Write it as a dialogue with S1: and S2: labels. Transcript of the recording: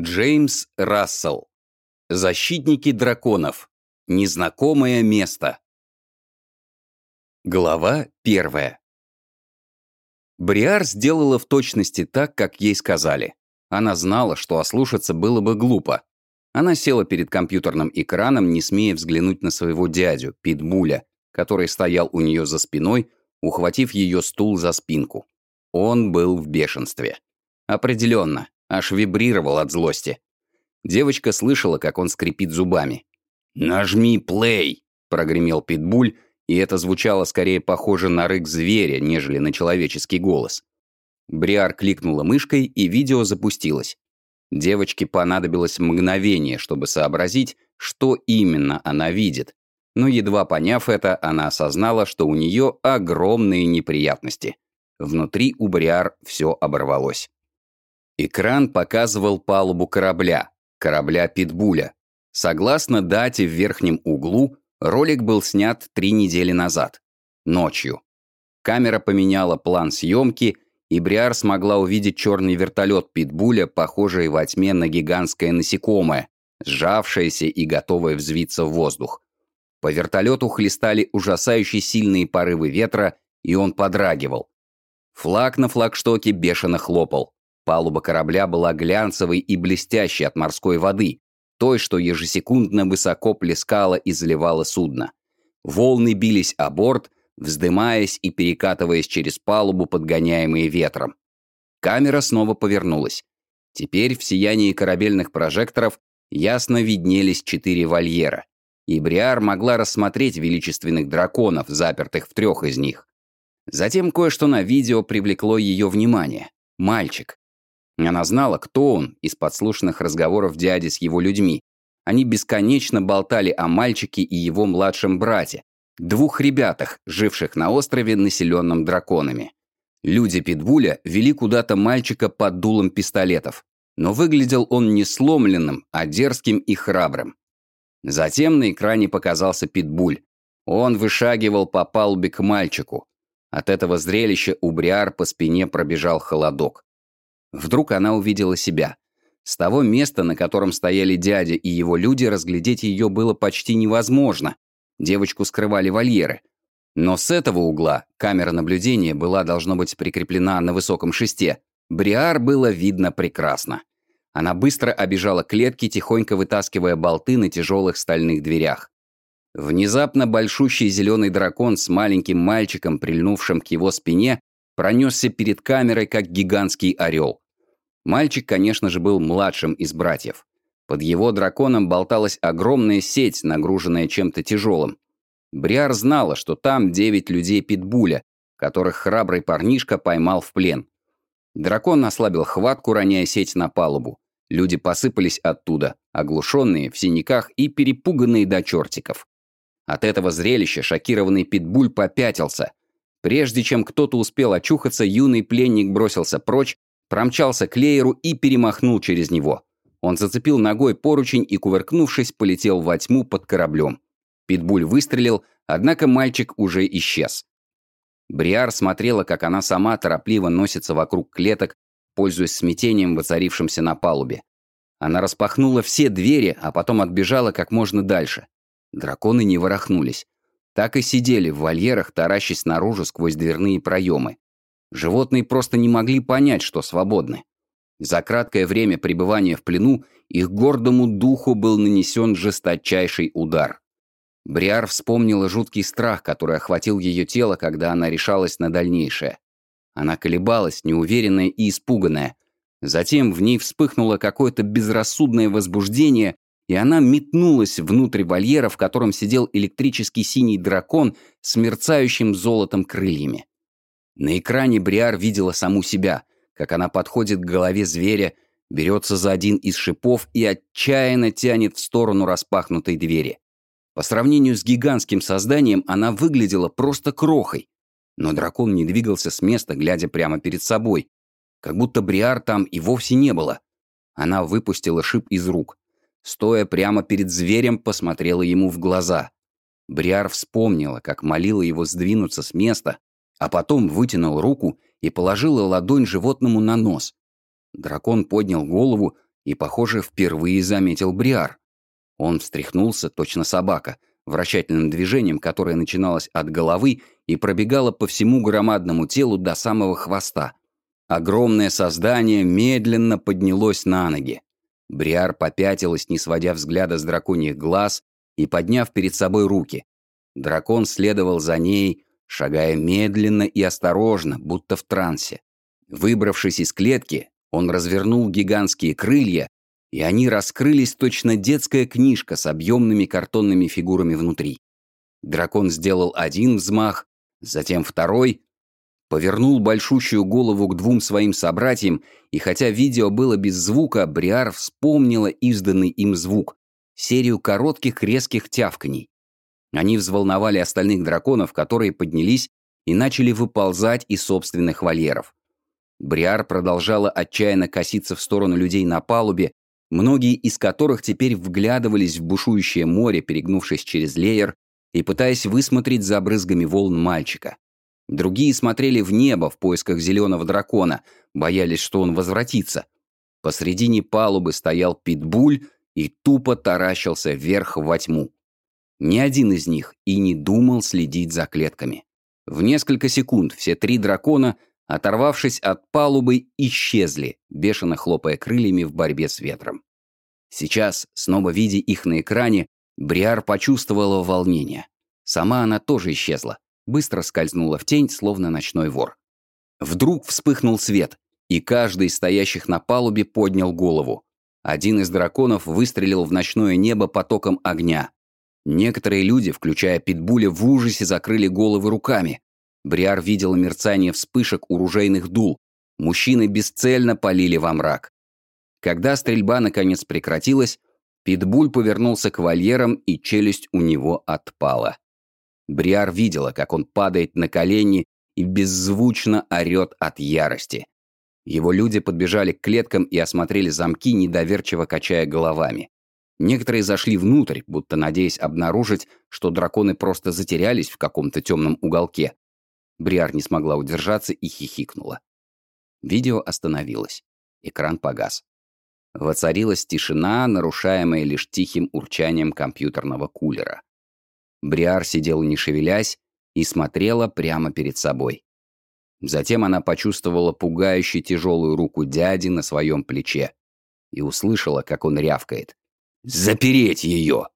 S1: Джеймс Рассел. Защитники драконов. Незнакомое место. Глава первая. Бриар сделала в точности так, как ей сказали. Она знала, что ослушаться было бы глупо. Она села перед компьютерным экраном, не смея взглянуть на своего дядю, Питбуля, который стоял у нее за спиной, ухватив ее стул за спинку. Он был в бешенстве. Определенно, аж вибрировал от злости. Девочка слышала, как он скрипит зубами. «Нажми плей!» – прогремел Питбуль, и это звучало скорее похоже на рык зверя, нежели на человеческий голос. Бриар кликнула мышкой, и видео запустилось. Девочке понадобилось мгновение, чтобы сообразить, что именно она видит. Но едва поняв это, она осознала, что у нее огромные неприятности. Внутри у Бриар все оборвалось. Экран показывал палубу корабля, корабля Питбуля. Согласно дате в верхнем углу, ролик был снят три недели назад, ночью. Камера поменяла план съемки, и Бриар смогла увидеть черный вертолет Питбуля, похожий во тьме на гигантское насекомое, сжавшееся и готовое взвиться в воздух. По вертолету хлестали ужасающие сильные порывы ветра, и он подрагивал. Флаг на флагштоке бешено хлопал. Палуба корабля была глянцевой и блестящей от морской воды, той, что ежесекундно высоко плескала и заливала судно. Волны бились о борт, вздымаясь и перекатываясь через палубу, подгоняемые ветром. Камера снова повернулась. Теперь в сиянии корабельных прожекторов ясно виднелись четыре вольера, и Бриар могла рассмотреть величественных драконов, запертых в трех из них. Затем кое-что на видео привлекло ее внимание. Мальчик. Она знала, кто он из подслушанных разговоров дяди с его людьми. Они бесконечно болтали о мальчике и его младшем брате, двух ребятах, живших на острове, населенном драконами. Люди Питбуля вели куда-то мальчика под дулом пистолетов, но выглядел он не сломленным, а дерзким и храбрым. Затем на экране показался Питбуль. Он вышагивал по палубе к мальчику. От этого зрелища у Бриар по спине пробежал холодок. Вдруг она увидела себя. С того места, на котором стояли дядя и его люди, разглядеть ее было почти невозможно. Девочку скрывали вольеры. Но с этого угла камера наблюдения была, должно быть, прикреплена на высоком шесте. Бриар было видно прекрасно. Она быстро обежала клетки, тихонько вытаскивая болты на тяжелых стальных дверях. Внезапно большущий зеленый дракон с маленьким мальчиком, прильнувшим к его спине, пронесся перед камерой, как гигантский орел. Мальчик, конечно же, был младшим из братьев. Под его драконом болталась огромная сеть, нагруженная чем-то тяжелым. Бриар знала, что там девять людей Питбуля, которых храбрый парнишка поймал в плен. Дракон ослабил хватку, роняя сеть на палубу. Люди посыпались оттуда, оглушенные, в синяках и перепуганные до чертиков. От этого зрелища шокированный Питбуль попятился. Прежде чем кто-то успел очухаться, юный пленник бросился прочь, промчался к лееру и перемахнул через него. Он зацепил ногой поручень и, кувыркнувшись, полетел во тьму под кораблем. Питбуль выстрелил, однако мальчик уже исчез. Бриар смотрела, как она сама торопливо носится вокруг клеток, пользуясь смятением, воцарившимся на палубе. Она распахнула все двери, а потом отбежала как можно дальше. Драконы не ворохнулись. Так и сидели в вольерах, таращась наружу сквозь дверные проемы. Животные просто не могли понять, что свободны. За краткое время пребывания в плену их гордому духу был нанесен жесточайший удар. Бриар вспомнила жуткий страх, который охватил ее тело, когда она решалась на дальнейшее. Она колебалась, неуверенная и испуганная. Затем в ней вспыхнуло какое-то безрассудное возбуждение, и она метнулась внутрь вольера, в котором сидел электрический синий дракон с мерцающим золотом крыльями. На экране Бриар видела саму себя, как она подходит к голове зверя, берется за один из шипов и отчаянно тянет в сторону распахнутой двери. По сравнению с гигантским созданием она выглядела просто крохой. Но дракон не двигался с места, глядя прямо перед собой. Как будто Бриар там и вовсе не было. Она выпустила шип из рук. Стоя прямо перед зверем, посмотрела ему в глаза. Бриар вспомнила, как молила его сдвинуться с места, а потом вытянул руку и положила ладонь животному на нос. Дракон поднял голову и, похоже, впервые заметил Бриар. Он встряхнулся, точно собака, вращательным движением, которое начиналось от головы и пробегало по всему громадному телу до самого хвоста. Огромное создание медленно поднялось на ноги. Бриар попятилась, не сводя взгляда с драконьих глаз и подняв перед собой руки. Дракон следовал за ней, шагая медленно и осторожно, будто в трансе. Выбравшись из клетки, он развернул гигантские крылья, и они раскрылись точно детская книжка с объемными картонными фигурами внутри. Дракон сделал один взмах, затем второй, повернул большущую голову к двум своим собратьям, и хотя видео было без звука, Бриар вспомнила изданный им звук — серию коротких резких тявканий. Они взволновали остальных драконов, которые поднялись и начали выползать из собственных вольеров. Бриар продолжала отчаянно коситься в сторону людей на палубе, многие из которых теперь вглядывались в бушующее море, перегнувшись через леер и пытаясь высмотреть за брызгами волн мальчика. Другие смотрели в небо в поисках зеленого дракона, боялись, что он возвратится. Посредине палубы стоял питбуль и тупо таращился вверх во тьму. Ни один из них и не думал следить за клетками. В несколько секунд все три дракона, оторвавшись от палубы, исчезли, бешено хлопая крыльями в борьбе с ветром. Сейчас, снова видя их на экране, Бриар почувствовала волнение. Сама она тоже исчезла, быстро скользнула в тень, словно ночной вор. Вдруг вспыхнул свет, и каждый из стоящих на палубе поднял голову. Один из драконов выстрелил в ночное небо потоком огня. Некоторые люди, включая Питбуля, в ужасе закрыли головы руками. Бриар видела мерцание вспышек у дул. Мужчины бесцельно полили во мрак. Когда стрельба наконец прекратилась, Питбуль повернулся к вольерам, и челюсть у него отпала. Бриар видела, как он падает на колени и беззвучно орет от ярости. Его люди подбежали к клеткам и осмотрели замки, недоверчиво качая головами. Некоторые зашли внутрь, будто надеясь обнаружить, что драконы просто затерялись в каком-то темном уголке. Бриар не смогла удержаться и хихикнула. Видео остановилось. Экран погас. Воцарилась тишина, нарушаемая лишь тихим урчанием компьютерного кулера. Бриар сидела не шевелясь и смотрела прямо перед собой. Затем она почувствовала пугающе тяжелую руку дяди на своем плече и услышала, как он рявкает. Запереть ее!»